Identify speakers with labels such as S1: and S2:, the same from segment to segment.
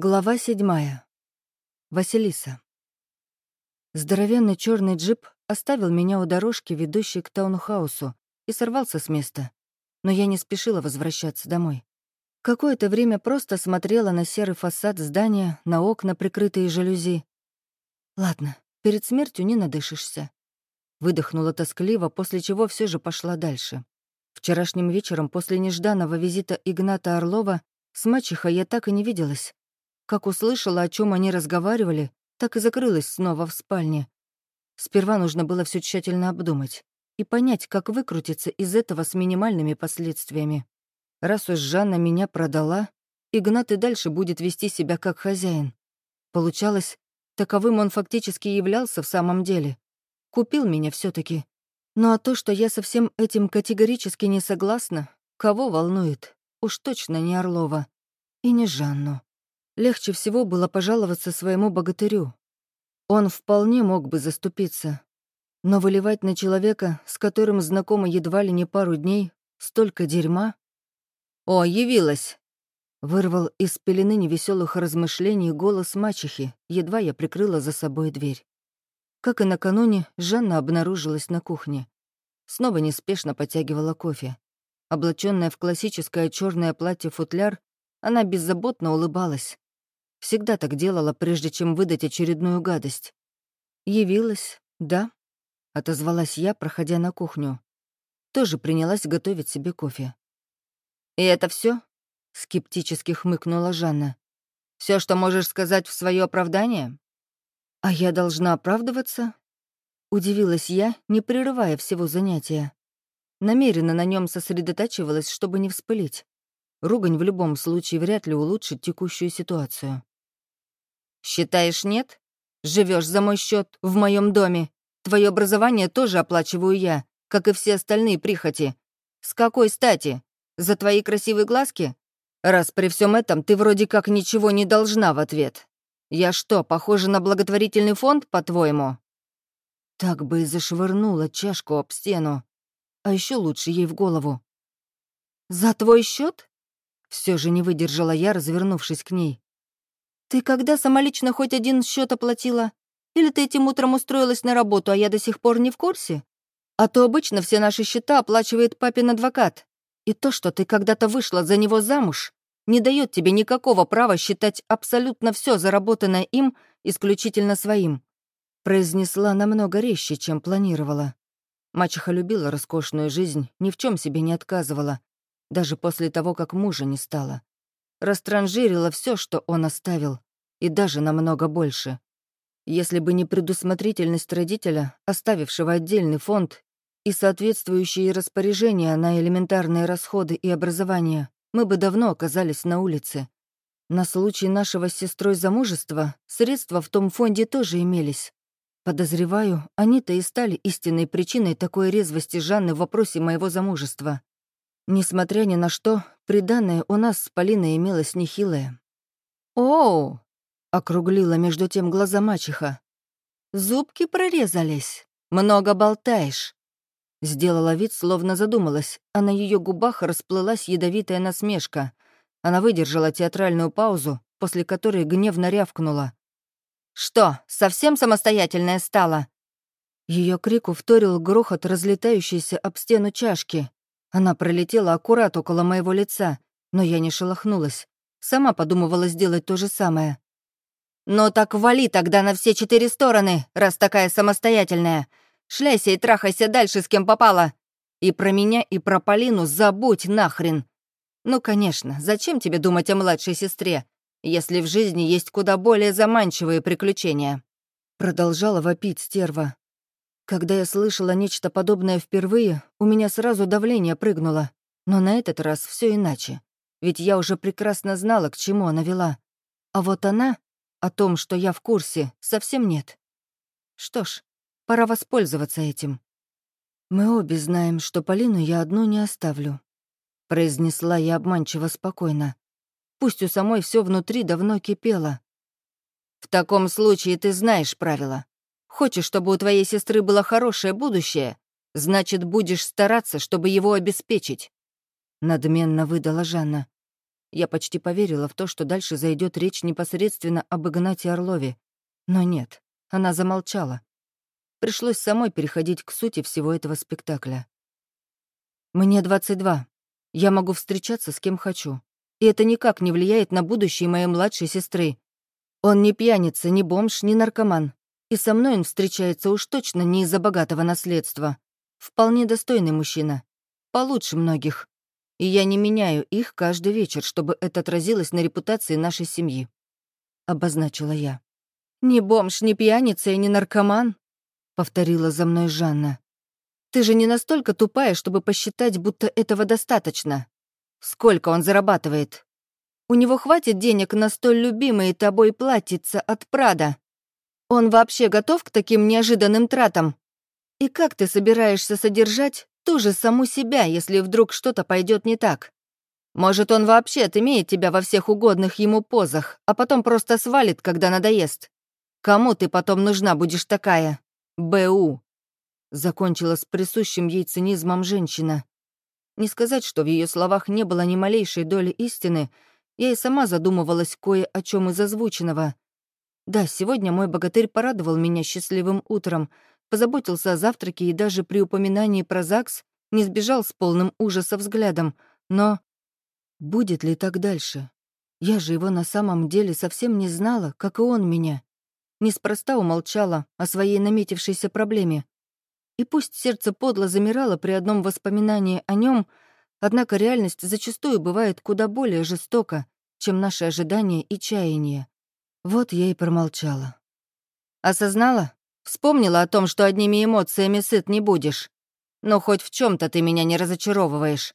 S1: Глава седьмая. Василиса. Здоровенный черный джип оставил меня у дорожки, ведущей к таунхаусу, и сорвался с места. Но я не спешила возвращаться домой. Какое-то время просто смотрела на серый фасад здания, на окна, прикрытые жалюзи. Ладно, перед смертью не надышишься. Выдохнула тоскливо, после чего все же пошла дальше. Вчерашним вечером после нежданного визита Игната Орлова с мачехой я так и не виделась. Как услышала, о чем они разговаривали, так и закрылась снова в спальне. Сперва нужно было все тщательно обдумать и понять, как выкрутиться из этого с минимальными последствиями. Раз уж Жанна меня продала, Игнат и дальше будет вести себя как хозяин. Получалось, таковым он фактически являлся в самом деле. Купил меня все таки Ну а то, что я со всем этим категорически не согласна, кого волнует? Уж точно не Орлова. И не Жанну. Легче всего было пожаловаться своему богатырю. Он вполне мог бы заступиться. Но выливать на человека, с которым знакомы едва ли не пару дней, столько дерьма... «О, явилась!» Вырвал из пелены невеселых размышлений голос мачехи, едва я прикрыла за собой дверь. Как и накануне, Жанна обнаружилась на кухне. Снова неспешно потягивала кофе. Облаченная в классическое черное платье-футляр, она беззаботно улыбалась. Всегда так делала, прежде чем выдать очередную гадость. «Явилась, да?» — отозвалась я, проходя на кухню. Тоже принялась готовить себе кофе. «И это все? скептически хмыкнула Жанна. Все, что можешь сказать в свое оправдание?» «А я должна оправдываться?» Удивилась я, не прерывая всего занятия. Намеренно на нем сосредотачивалась, чтобы не вспылить. Ругань в любом случае вряд ли улучшит текущую ситуацию. «Считаешь, нет? Живешь за мой счет в моем доме. Твое образование тоже оплачиваю я, как и все остальные прихоти. С какой стати? За твои красивые глазки? Раз при всем этом ты вроде как ничего не должна в ответ. Я что, похожа на благотворительный фонд, по-твоему?» Так бы и зашвырнула чашку об стену. А еще лучше ей в голову. «За твой счет? Все же не выдержала я, развернувшись к ней. «Ты когда самолично хоть один счет оплатила? Или ты этим утром устроилась на работу, а я до сих пор не в курсе? А то обычно все наши счета оплачивает папин адвокат. И то, что ты когда-то вышла за него замуж, не дает тебе никакого права считать абсолютно все заработанное им исключительно своим», произнесла намного резче, чем планировала. Мачеха любила роскошную жизнь, ни в чем себе не отказывала, даже после того, как мужа не стало растранжирила все, что он оставил, и даже намного больше. Если бы не предусмотрительность родителя, оставившего отдельный фонд и соответствующие распоряжения на элементарные расходы и образование, мы бы давно оказались на улице. На случай нашего с сестрой замужества средства в том фонде тоже имелись. Подозреваю, они-то и стали истинной причиной такой резвости Жанны в вопросе моего замужества. Несмотря ни на что, приданное у нас с Полиной имелось нехилое. «Оу!» — округлила между тем глаза мачеха. «Зубки прорезались. Много болтаешь». Сделала вид, словно задумалась, а на ее губах расплылась ядовитая насмешка. Она выдержала театральную паузу, после которой гневно рявкнула. «Что, совсем самостоятельная стала?» Ее крику вторил грохот разлетающейся об стену чашки. Она пролетела аккурат около моего лица, но я не шелохнулась. Сама подумывала сделать то же самое. «Ну так вали тогда на все четыре стороны, раз такая самостоятельная. Шляйся и трахайся дальше, с кем попала. И про меня, и про Полину забудь нахрен. Ну, конечно, зачем тебе думать о младшей сестре, если в жизни есть куда более заманчивые приключения?» Продолжала вопить стерва. Когда я слышала нечто подобное впервые, у меня сразу давление прыгнуло. Но на этот раз все иначе. Ведь я уже прекрасно знала, к чему она вела. А вот она, о том, что я в курсе, совсем нет. Что ж, пора воспользоваться этим. Мы обе знаем, что Полину я одну не оставлю. Произнесла я обманчиво спокойно. Пусть у самой все внутри давно кипело. В таком случае ты знаешь правила. Хочешь, чтобы у твоей сестры было хорошее будущее, значит, будешь стараться, чтобы его обеспечить». Надменно выдала Жанна. Я почти поверила в то, что дальше зайдет речь непосредственно об Игнате Орлове. Но нет, она замолчала. Пришлось самой переходить к сути всего этого спектакля. «Мне 22. Я могу встречаться с кем хочу. И это никак не влияет на будущее моей младшей сестры. Он не пьяница, не бомж, не наркоман. И со мной он встречается уж точно не из-за богатого наследства. Вполне достойный мужчина. Получше многих и я не меняю их каждый вечер, чтобы это отразилось на репутации нашей семьи», — обозначила я. «Ни бомж, ни пьяница и ни наркоман», — повторила за мной Жанна. «Ты же не настолько тупая, чтобы посчитать, будто этого достаточно. Сколько он зарабатывает? У него хватит денег на столь любимые тобой платьица от Прада. Он вообще готов к таким неожиданным тратам? И как ты собираешься содержать ту же саму себя, если вдруг что-то пойдет не так. Может, он вообще отымеет тебя во всех угодных ему позах, а потом просто свалит, когда надоест. Кому ты потом нужна будешь такая? БУ. Закончила с присущим ей цинизмом женщина. Не сказать, что в ее словах не было ни малейшей доли истины, я и сама задумывалась кое о чем из озвученного. Да, сегодня мой богатырь порадовал меня счастливым утром, позаботился о завтраке и даже при упоминании про ЗАГС не сбежал с полным ужаса взглядом. Но будет ли так дальше? Я же его на самом деле совсем не знала, как и он меня. Неспроста умолчала о своей наметившейся проблеме. И пусть сердце подло замирало при одном воспоминании о нем, однако реальность зачастую бывает куда более жестока, чем наши ожидания и чаяния. Вот я и промолчала. «Осознала?» Вспомнила о том, что одними эмоциями сыт не будешь. Но хоть в чем то ты меня не разочаровываешь.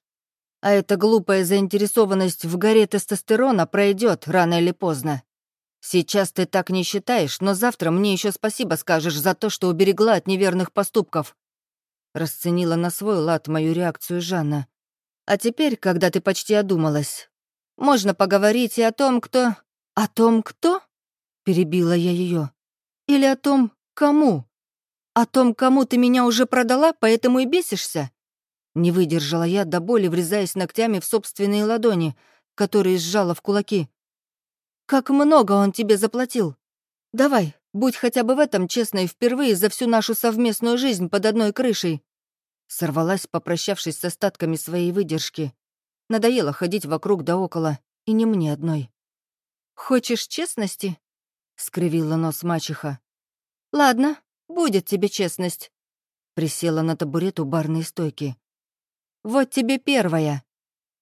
S1: А эта глупая заинтересованность в горе тестостерона пройдет рано или поздно. Сейчас ты так не считаешь, но завтра мне еще спасибо скажешь за то, что уберегла от неверных поступков. Расценила на свой лад мою реакцию Жанна. А теперь, когда ты почти одумалась, можно поговорить и о том, кто... О том, кто? Перебила я ее. Или о том, «Кому? О том, кому ты меня уже продала, поэтому и бесишься?» Не выдержала я до боли, врезаясь ногтями в собственные ладони, которые сжала в кулаки. «Как много он тебе заплатил? Давай, будь хотя бы в этом честной впервые за всю нашу совместную жизнь под одной крышей». Сорвалась, попрощавшись с остатками своей выдержки. Надоело ходить вокруг да около, и не мне одной. «Хочешь честности?» — скривила нос мачеха. «Ладно, будет тебе честность». Присела на табурет у барной стойки. «Вот тебе первая.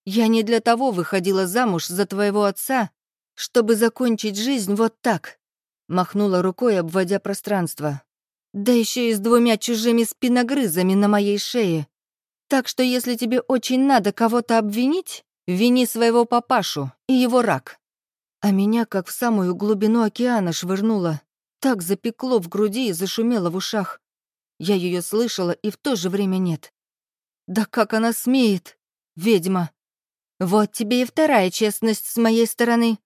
S1: Я не для того выходила замуж за твоего отца, чтобы закончить жизнь вот так». Махнула рукой, обводя пространство. «Да еще и с двумя чужими спиногрызами на моей шее. Так что если тебе очень надо кого-то обвинить, вини своего папашу и его рак». А меня как в самую глубину океана швырнуло, так запекло в груди и зашумело в ушах. Я ее слышала и в то же время нет. Да как она смеет, ведьма! Вот тебе и вторая честность с моей стороны.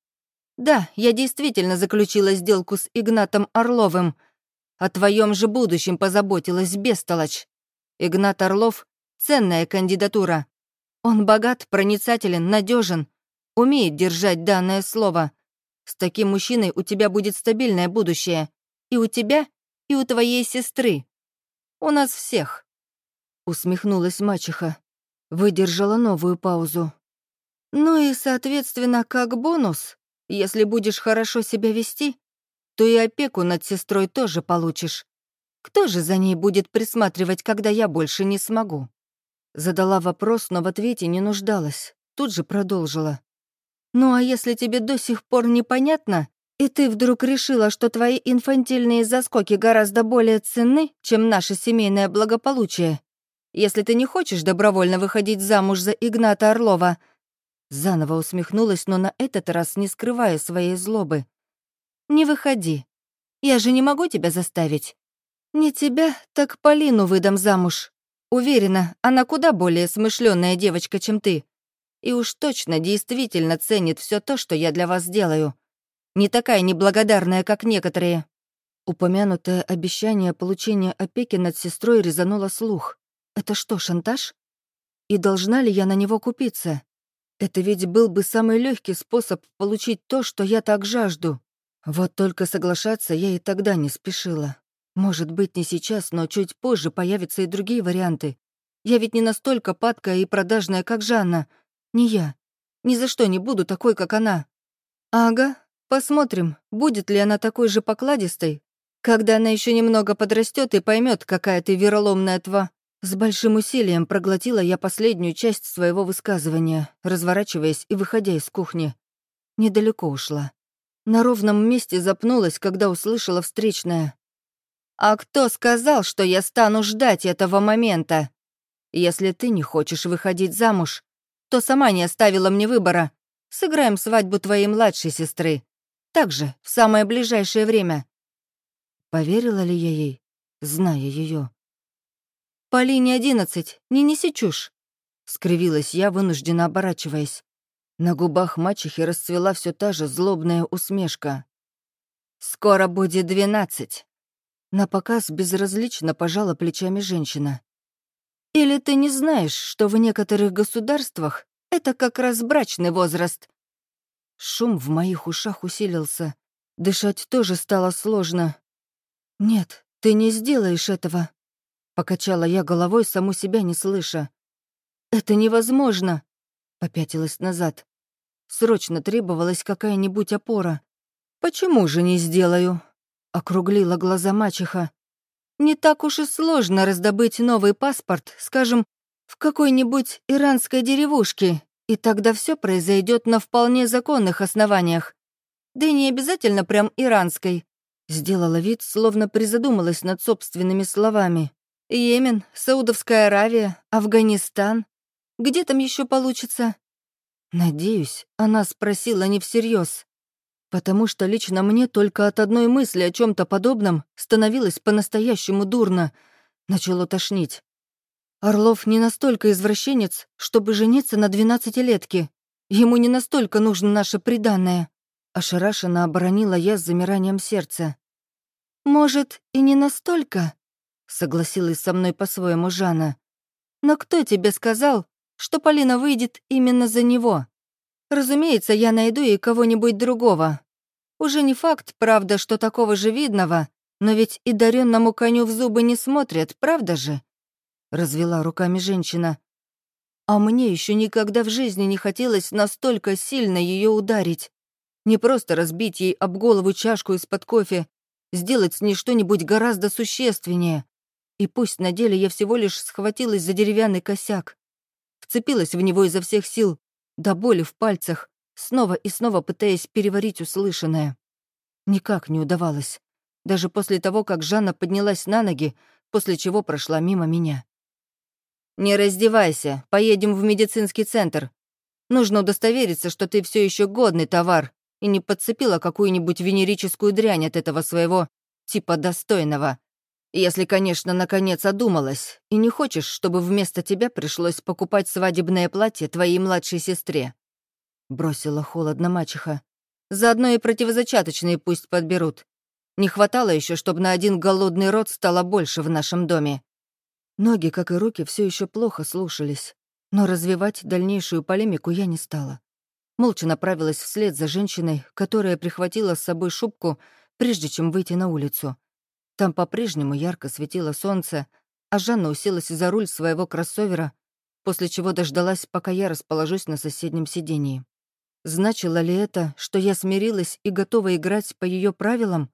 S1: Да, я действительно заключила сделку с Игнатом Орловым. О твоем же будущем позаботилась бестолочь. Игнат Орлов — ценная кандидатура. Он богат, проницателен, надежен, умеет держать данное слово — с таким мужчиной у тебя будет стабильное будущее. И у тебя, и у твоей сестры. У нас всех». Усмехнулась мачеха. Выдержала новую паузу. «Ну и, соответственно, как бонус, если будешь хорошо себя вести, то и опеку над сестрой тоже получишь. Кто же за ней будет присматривать, когда я больше не смогу?» Задала вопрос, но в ответе не нуждалась. Тут же продолжила. Ну а если тебе до сих пор непонятно, и ты вдруг решила, что твои инфантильные заскоки гораздо более ценны, чем наше семейное благополучие, если ты не хочешь добровольно выходить замуж за Игната Орлова, заново усмехнулась, но на этот раз не скрывая своей злобы. «Не выходи. Я же не могу тебя заставить. Не тебя, так Полину выдам замуж. Уверена, она куда более смышленная девочка, чем ты и уж точно действительно ценит все то, что я для вас делаю. Не такая неблагодарная, как некоторые». Упомянутое обещание получения опеки над сестрой резануло слух. «Это что, шантаж? И должна ли я на него купиться? Это ведь был бы самый легкий способ получить то, что я так жажду. Вот только соглашаться я и тогда не спешила. Может быть, не сейчас, но чуть позже появятся и другие варианты. Я ведь не настолько падкая и продажная, как Жанна. Не я. Ни за что не буду такой, как она. Ага, посмотрим, будет ли она такой же покладистой, когда она еще немного подрастет и поймет, какая ты вероломная тва. С большим усилием проглотила я последнюю часть своего высказывания, разворачиваясь и выходя из кухни. Недалеко ушла. На ровном месте запнулась, когда услышала встречное. «А кто сказал, что я стану ждать этого момента? Если ты не хочешь выходить замуж, то сама не оставила мне выбора. Сыграем свадьбу твоей младшей сестры. Так же, в самое ближайшее время. Поверила ли я ей, зная ее? «По линии одиннадцать, не неси чушь», — скривилась я, вынужденно оборачиваясь. На губах мачехи расцвела все та же злобная усмешка. «Скоро будет двенадцать». На показ безразлично пожала плечами женщина. «Или ты не знаешь, что в некоторых государствах это как раз брачный возраст?» Шум в моих ушах усилился. Дышать тоже стало сложно. «Нет, ты не сделаешь этого», — покачала я головой, саму себя не слыша. «Это невозможно», — попятилась назад. Срочно требовалась какая-нибудь опора. «Почему же не сделаю?» — округлила глаза мачеха. «Не так уж и сложно раздобыть новый паспорт, скажем, в какой-нибудь иранской деревушке, и тогда все произойдет на вполне законных основаниях. Да и не обязательно прям иранской. Сделала вид, словно призадумалась над собственными словами. «Йемен, Саудовская Аравия, Афганистан. Где там еще получится?» Надеюсь, она спросила не всерьез, потому что лично мне только от одной мысли о чем то подобном становилось по-настоящему дурно. Начало тошнить. Орлов не настолько извращенец, чтобы жениться на двенадцатилетке. Ему не настолько нужно наше приданное. Ошарашенно оборонила я с замиранием сердца. «Может, и не настолько?» — согласилась со мной по-своему Жанна. «Но кто тебе сказал, что Полина выйдет именно за него? Разумеется, я найду ей кого-нибудь другого. Уже не факт, правда, что такого же видного, но ведь и даренному коню в зубы не смотрят, правда же?» Развела руками женщина. А мне еще никогда в жизни не хотелось настолько сильно ее ударить. Не просто разбить ей об голову чашку из-под кофе, сделать с ней что-нибудь гораздо существеннее. И пусть на деле я всего лишь схватилась за деревянный косяк, вцепилась в него изо всех сил, до боли в пальцах, снова и снова пытаясь переварить услышанное. Никак не удавалось, даже после того, как Жанна поднялась на ноги, после чего прошла мимо меня. «Не раздевайся, поедем в медицинский центр. Нужно удостовериться, что ты все еще годный товар, и не подцепила какую-нибудь венерическую дрянь от этого своего типа достойного. Если, конечно, наконец одумалась, и не хочешь, чтобы вместо тебя пришлось покупать свадебное платье твоей младшей сестре. Бросила холодно мачеха. Заодно и противозачаточные пусть подберут. Не хватало еще, чтобы на один голодный рот стало больше в нашем доме. Ноги, как и руки, все еще плохо слушались, но развивать дальнейшую полемику я не стала молча направилась вслед за женщиной, которая прихватила с собой шубку, прежде чем выйти на улицу. Там по-прежнему ярко светило солнце, а Жанна уселась за руль своего кроссовера, после чего дождалась, пока я расположусь на соседнем сидении. Значило ли это, что я смирилась и готова играть по ее правилам?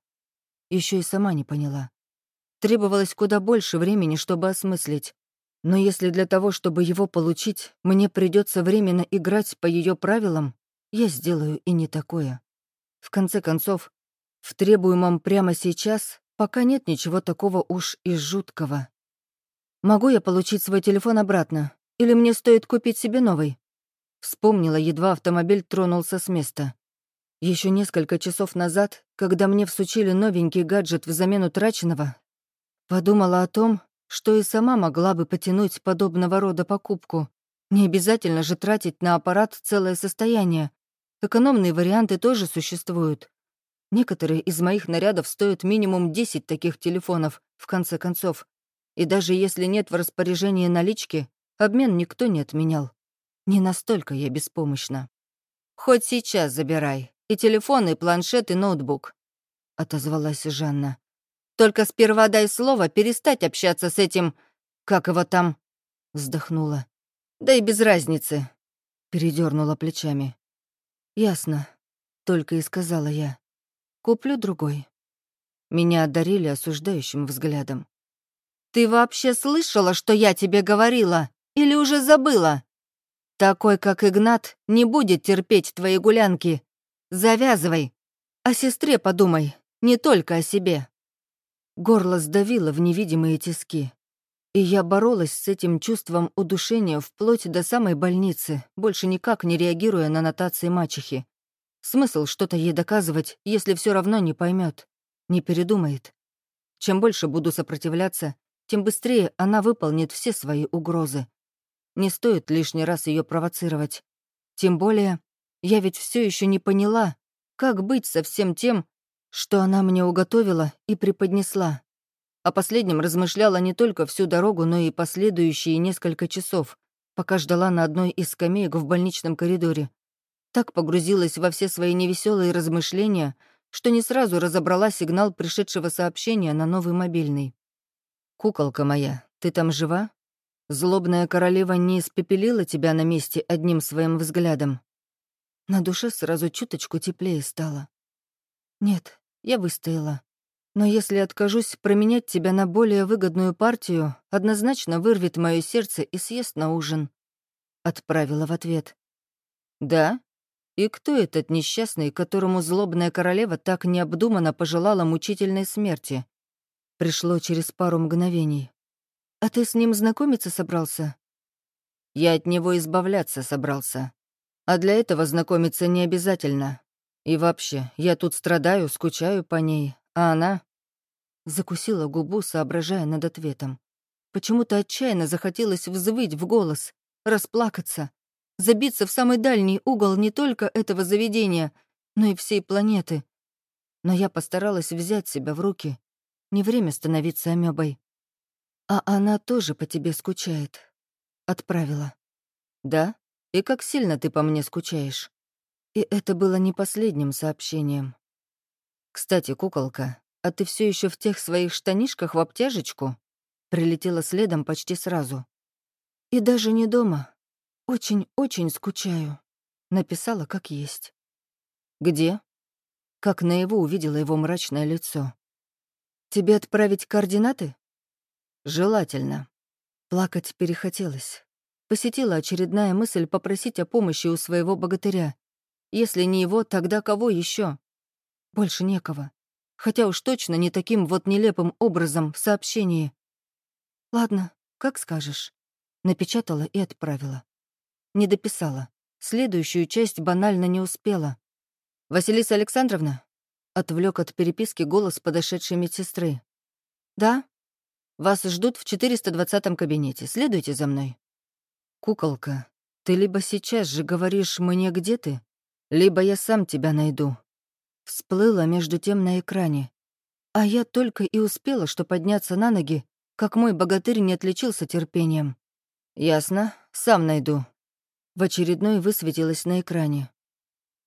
S1: Еще и сама не поняла. Требовалось куда больше времени, чтобы осмыслить. Но если для того, чтобы его получить, мне придется временно играть по ее правилам, я сделаю и не такое. В конце концов, в требуемом прямо сейчас пока нет ничего такого уж и жуткого. Могу я получить свой телефон обратно? Или мне стоит купить себе новый? Вспомнила, едва автомобиль тронулся с места. Еще несколько часов назад, когда мне всучили новенький гаджет взамен утраченного, подумала о том, что и сама могла бы потянуть подобного рода покупку. Не обязательно же тратить на аппарат целое состояние. Экономные варианты тоже существуют. Некоторые из моих нарядов стоят минимум 10 таких телефонов, в конце концов. И даже если нет в распоряжении налички, обмен никто не отменял. Не настолько я беспомощна. «Хоть сейчас забирай. И телефон, и планшет, и ноутбук», — отозвалась Жанна. «Только сперва дай слово перестать общаться с этим... Как его там?» — вздохнула. «Да и без разницы», — передернула плечами. «Ясно», — только и сказала я. «Куплю другой». Меня одарили осуждающим взглядом. «Ты вообще слышала, что я тебе говорила? Или уже забыла? Такой, как Игнат, не будет терпеть твои гулянки. Завязывай. О сестре подумай, не только о себе». Горло сдавило в невидимые тиски. И я боролась с этим чувством удушения вплоть до самой больницы, больше никак не реагируя на нотации мачехи. Смысл что-то ей доказывать, если все равно не поймет, не передумает. Чем больше буду сопротивляться, тем быстрее она выполнит все свои угрозы. Не стоит лишний раз ее провоцировать. Тем более, я ведь все еще не поняла, как быть со всем тем, что она мне уготовила и преподнесла. О последнем размышляла не только всю дорогу, но и последующие несколько часов, пока ждала на одной из скамеек в больничном коридоре. Так погрузилась во все свои невеселые размышления, что не сразу разобрала сигнал пришедшего сообщения на новый мобильный. «Куколка моя, ты там жива? Злобная королева не испепелила тебя на месте одним своим взглядом?» На душе сразу чуточку теплее стало. «Нет, я выстояла. Но если откажусь променять тебя на более выгодную партию, однозначно вырвет мое сердце и съест на ужин». Отправила в ответ. «Да? И кто этот несчастный, которому злобная королева так необдуманно пожелала мучительной смерти?» Пришло через пару мгновений. «А ты с ним знакомиться собрался?» «Я от него избавляться собрался. А для этого знакомиться не обязательно. И вообще, я тут страдаю, скучаю по ней, а она...» Закусила губу, соображая над ответом. Почему-то отчаянно захотелось взвыть в голос, расплакаться, забиться в самый дальний угол не только этого заведения, но и всей планеты. Но я постаралась взять себя в руки. Не время становиться амебой. А она тоже по тебе скучает. Отправила. Да? И как сильно ты по мне скучаешь? И это было не последним сообщением. Кстати, куколка, а ты все еще в тех своих штанишках в обтяжечку?» Прилетела следом почти сразу. «И даже не дома. Очень-очень скучаю», — написала как есть. «Где?» Как наяву увидела его мрачное лицо. «Тебе отправить координаты?» «Желательно». Плакать перехотелось. Посетила очередная мысль попросить о помощи у своего богатыря. Если не его, тогда кого еще? Больше некого хотя уж точно не таким вот нелепым образом в сообщении. «Ладно, как скажешь», — напечатала и отправила. Не дописала. Следующую часть банально не успела. «Василиса Александровна?» — отвлек от переписки голос подошедшей медсестры. «Да? Вас ждут в 420-м кабинете. Следуйте за мной». «Куколка, ты либо сейчас же говоришь мне, где ты, либо я сам тебя найду», Всплыла между тем на экране. А я только и успела, что подняться на ноги, как мой богатырь не отличился терпением. «Ясно, сам найду». В очередной высветилось на экране.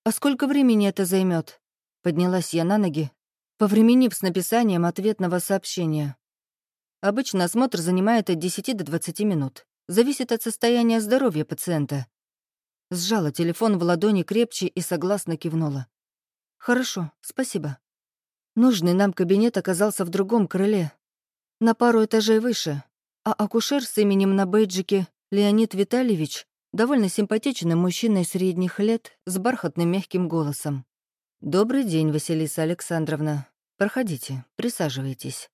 S1: «А сколько времени это займет? Поднялась я на ноги, повременив с написанием ответного сообщения. Обычно осмотр занимает от 10 до 20 минут. Зависит от состояния здоровья пациента. Сжала телефон в ладони крепче и согласно кивнула. «Хорошо, спасибо». Нужный нам кабинет оказался в другом крыле, на пару этажей выше, а акушер с именем на бейджике Леонид Витальевич довольно симпатичный мужчина средних лет с бархатным мягким голосом. «Добрый день, Василиса Александровна. Проходите, присаживайтесь», —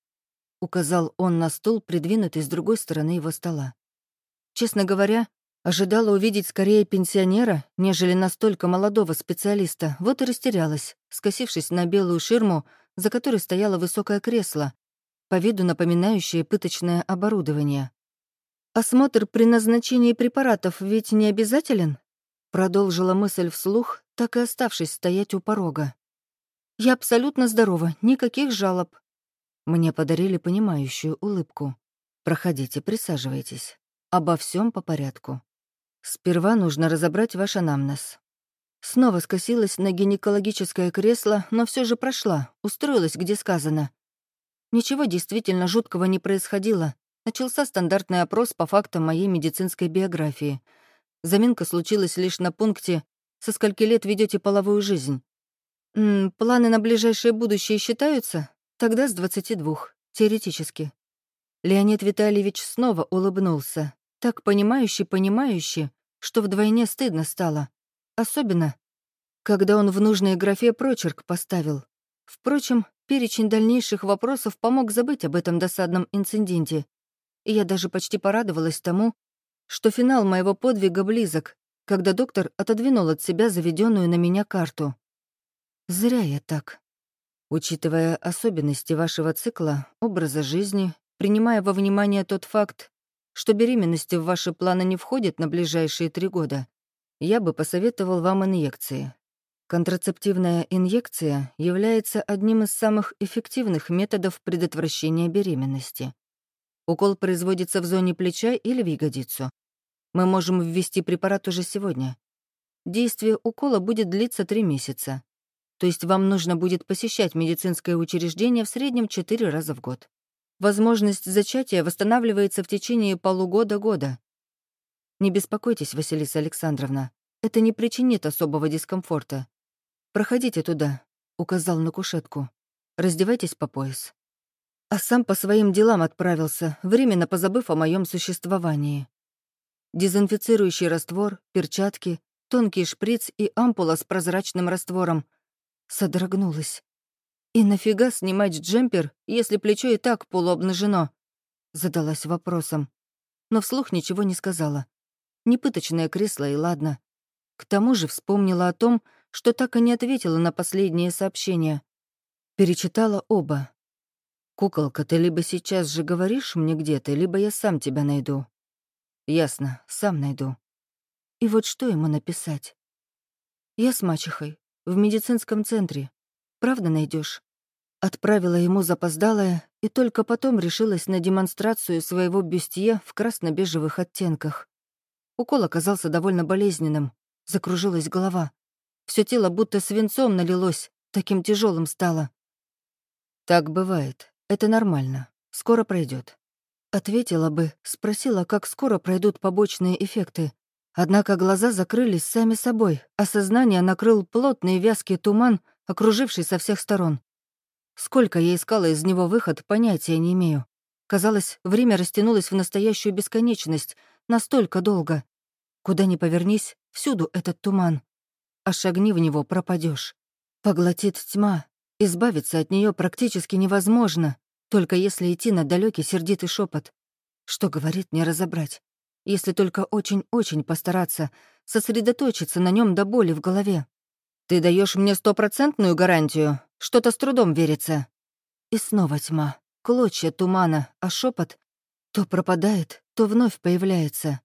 S1: указал он на стул, придвинутый с другой стороны его стола. Честно говоря, Ожидала увидеть скорее пенсионера, нежели настолько молодого специалиста, вот и растерялась, скосившись на белую ширму, за которой стояло высокое кресло, по виду напоминающее пыточное оборудование. «Осмотр при назначении препаратов ведь не обязателен?» Продолжила мысль вслух, так и оставшись стоять у порога. «Я абсолютно здорова, никаких жалоб». Мне подарили понимающую улыбку. «Проходите, присаживайтесь. Обо всем по порядку». Сперва нужно разобрать ваш анамнез. Снова скосилась на гинекологическое кресло, но все же прошла, устроилась, где сказано. Ничего действительно жуткого не происходило. Начался стандартный опрос по фактам моей медицинской биографии. Заминка случилась лишь на пункте «Со скольки лет ведете половую жизнь?». Планы на ближайшее будущее считаются? Тогда с 22, теоретически. Леонид Витальевич снова улыбнулся. Так понимающе-понимающе, что вдвойне стыдно стало. Особенно, когда он в нужной графе прочерк поставил. Впрочем, перечень дальнейших вопросов помог забыть об этом досадном инциденте. И я даже почти порадовалась тому, что финал моего подвига близок, когда доктор отодвинул от себя заведенную на меня карту. Зря я так. Учитывая особенности вашего цикла, образа жизни, принимая во внимание тот факт, что беременность в ваши планы не входит на ближайшие три года, я бы посоветовал вам инъекции. Контрацептивная инъекция является одним из самых эффективных методов предотвращения беременности. Укол производится в зоне плеча или в ягодицу. Мы можем ввести препарат уже сегодня. Действие укола будет длиться три месяца. То есть вам нужно будет посещать медицинское учреждение в среднем 4 раза в год. Возможность зачатия восстанавливается в течение полугода-года. Не беспокойтесь, Василиса Александровна. Это не причинит особого дискомфорта. Проходите туда, указал на кушетку. Раздевайтесь по пояс. А сам по своим делам отправился, временно позабыв о моем существовании. Дезинфицирующий раствор, перчатки, тонкий шприц и ампула с прозрачным раствором. Содрогнулась. «И нафига снимать джемпер, если плечо и так полуобнажено?» Задалась вопросом. Но вслух ничего не сказала. Непыточное кресло, и ладно. К тому же вспомнила о том, что так и не ответила на последнее сообщение. Перечитала оба. «Куколка, ты либо сейчас же говоришь мне где-то, либо я сам тебя найду». «Ясно, сам найду». И вот что ему написать? «Я с мачехой, в медицинском центре. Правда найдешь? Отправила ему запоздалое и только потом решилась на демонстрацию своего бюстье в красно-бежевых оттенках. Укол оказался довольно болезненным. Закружилась голова. Все тело будто свинцом налилось, таким тяжелым стало. «Так бывает. Это нормально. Скоро пройдет. Ответила бы, спросила, как скоро пройдут побочные эффекты. Однако глаза закрылись сами собой, а сознание накрыл плотный вязкий туман, окруживший со всех сторон. Сколько я искала из него выход, понятия не имею. Казалось, время растянулось в настоящую бесконечность, настолько долго. Куда ни повернись, всюду этот туман. А шагни в него пропадешь. Поглотит тьма. Избавиться от нее практически невозможно, только если идти на далекий сердитый шепот. Что говорит, не разобрать. Если только очень-очень постараться, сосредоточиться на нем до боли в голове. «Ты даешь мне стопроцентную гарантию? Что-то с трудом верится». И снова тьма, клочья тумана, а шепот то пропадает, то вновь появляется.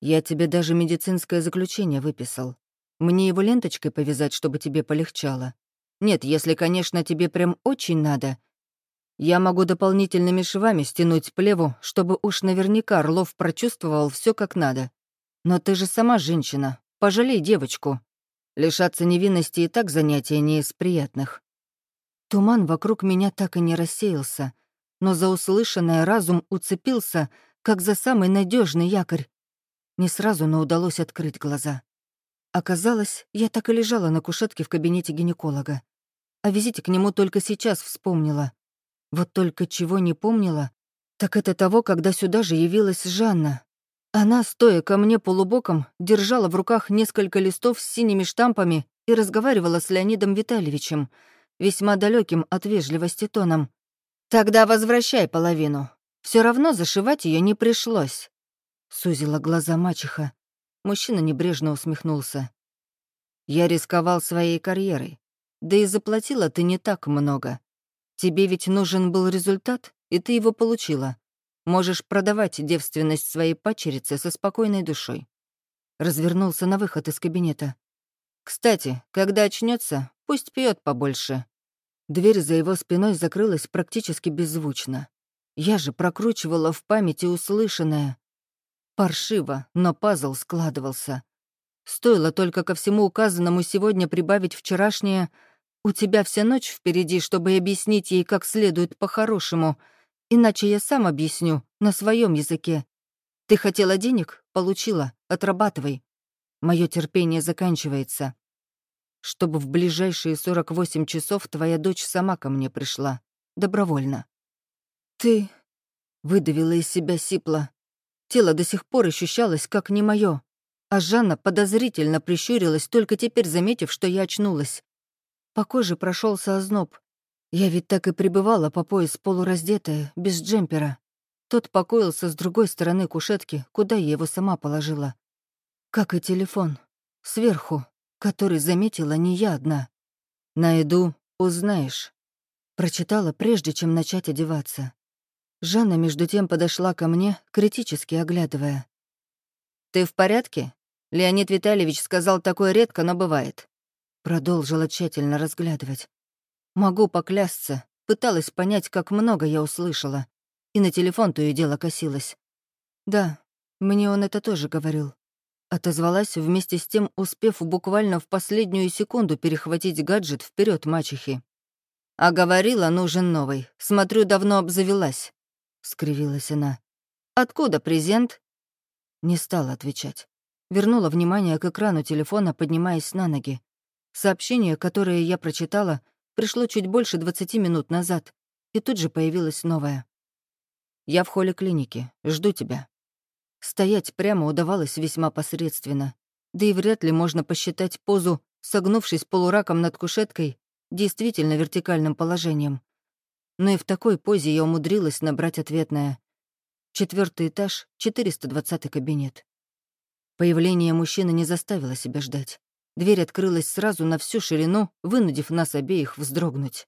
S1: Я тебе даже медицинское заключение выписал. Мне его ленточкой повязать, чтобы тебе полегчало. Нет, если, конечно, тебе прям очень надо. Я могу дополнительными швами стянуть плеву, чтобы уж наверняка Орлов прочувствовал все как надо. Но ты же сама женщина. Пожалей девочку. Лишаться невинности и так занятие не из приятных. Туман вокруг меня так и не рассеялся, но за услышанное разум уцепился, как за самый надежный якорь. Не сразу, но удалось открыть глаза. Оказалось, я так и лежала на кушетке в кабинете гинеколога. О визите к нему только сейчас вспомнила. Вот только чего не помнила, так это того, когда сюда же явилась Жанна, она, стоя ко мне полубоком, держала в руках несколько листов с синими штампами и разговаривала с Леонидом Витальевичем, весьма далеким от вежливости тоном. «Тогда возвращай половину. Все равно зашивать ее не пришлось», — сузила глаза мачеха. Мужчина небрежно усмехнулся. «Я рисковал своей карьерой. Да и заплатила ты не так много. Тебе ведь нужен был результат, и ты его получила. Можешь продавать девственность своей пачерицы со спокойной душой. Развернулся на выход из кабинета. Кстати, когда очнется, пусть пьет побольше. Дверь за его спиной закрылась практически беззвучно. Я же прокручивала в памяти услышанное. Паршиво, но пазл складывался. Стоило только ко всему указанному сегодня прибавить вчерашнее «У тебя вся ночь впереди, чтобы объяснить ей как следует по-хорошему, иначе я сам объясню на своем языке. Ты хотела денег? Получила. Отрабатывай. Мое терпение заканчивается. Чтобы в ближайшие 48 часов твоя дочь сама ко мне пришла. Добровольно. Ты... Выдавила из себя сипла. Тело до сих пор ощущалось, как не мое. А Жанна подозрительно прищурилась, только теперь заметив, что я очнулась. По коже прошелся озноб. Я ведь так и пребывала по пояс полураздетая, без джемпера. Тот покоился с другой стороны кушетки, куда я его сама положила. Как и телефон. Сверху, который заметила не я одна. «Найду, узнаешь», — прочитала, прежде чем начать одеваться. Жанна, между тем, подошла ко мне, критически оглядывая. «Ты в порядке? Леонид Витальевич сказал, такое редко, но бывает». Продолжила тщательно разглядывать. Могу поклясться, пыталась понять, как много я услышала и на телефон то и дело косилась. Да, мне он это тоже говорил. Отозвалась вместе с тем, успев буквально в последнюю секунду перехватить гаджет вперед мачехи. «А говорила, нужен новый. Смотрю, давно обзавелась», — скривилась она. «Откуда презент?» Не стала отвечать. Вернула внимание к экрану телефона, поднимаясь на ноги. Сообщение, которое я прочитала, пришло чуть больше 20 минут назад, и тут же появилось новое. Я в холле клиники. Жду тебя». Стоять прямо удавалось весьма посредственно. Да и вряд ли можно посчитать позу, согнувшись полураком над кушеткой, действительно вертикальным положением. Но и в такой позе я умудрилась набрать ответное. Четвертый этаж, 420 кабинет. Появление мужчины не заставило себя ждать. Дверь открылась сразу на всю ширину, вынудив нас обеих вздрогнуть.